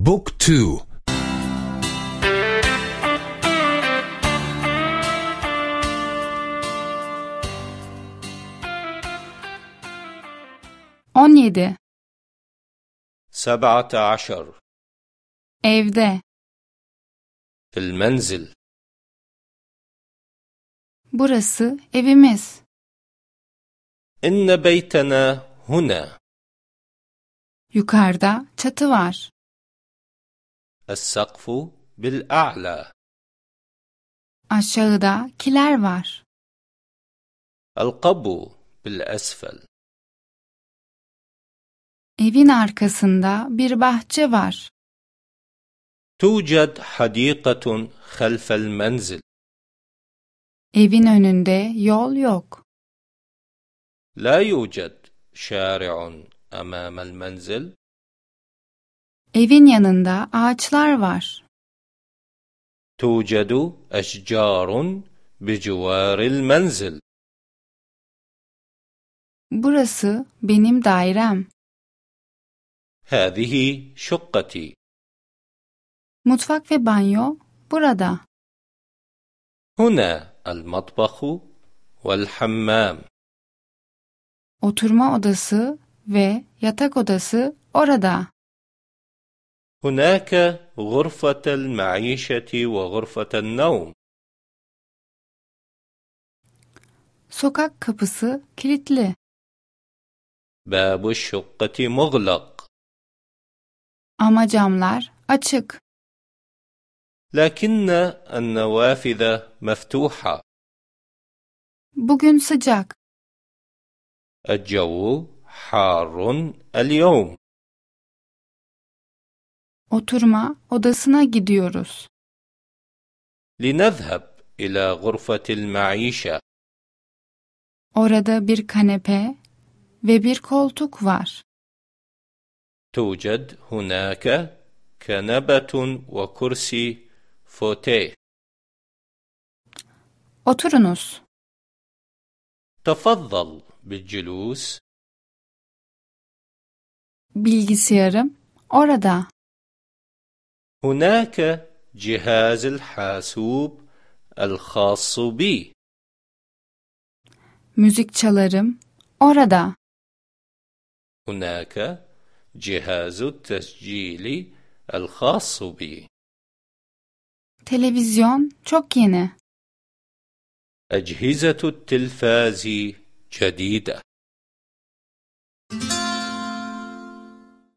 بوك تو On yedi. سبعة عشر Evde. في المنزل Burası evimiz. إن بيتنا هنا Yukarıda çatı var. السقف بالأعلى Aşağıda kiler var. القبو بالأسفل Evin arkasında bir bahçe var. توجد حديقة خلف المنزل Evin önünde yol yok. لا يوجد شارع أمام المنزل Evin yanında ağaçlar var. توجد أشجار بجوار المنزل Burası benim dairem. هذه شقتي Mutfak ve banyo burada. هنا المطبخ والحمام Oturma odası ve yatak odası orada. هناك غرفة المعيشة وغرفة النوم Sokak kapısı kilitli. باب الشقة مغلق Ama camlar açık. لكن النوافذ مفتوحة Bugün sıcak. الجو حار اليوم Oturma odasına gidiyoruz. لنذهب إلى غرفة المعيشة Orada bir kanepe ve bir koltuk var. توجد هناك كنبة وكرسي فوتيه Oturunuz. تفضل بالجلوس Bilgisayarım orada. هناك جهاز الحاسوب الخاص بي Müzik çalarım orada. هناك جهاز التسجيل الخاص بي Televizyon çok yeni. أجهزة التلفاز جديدة